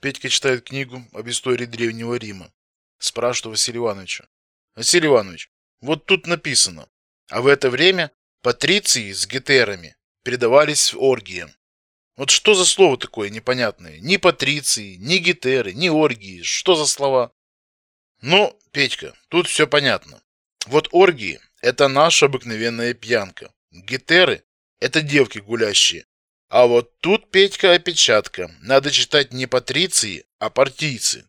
Петька читает книгу об истории Древнего Рима. Спрашивает Василий Ивановича. Василий Иванович, вот тут написано. А в это время патриции с гетерами передавались оргиям. Вот что за слово такое непонятное? Ни патриции, ни гетеры, ни оргии. Что за слова? Ну, Петька, тут все понятно. Вот оргии – это наша обыкновенная пьянка. Гетеры – это девки гулящие. А вот тут, Петька, опечатка. Надо читать не патриции, а партийцы.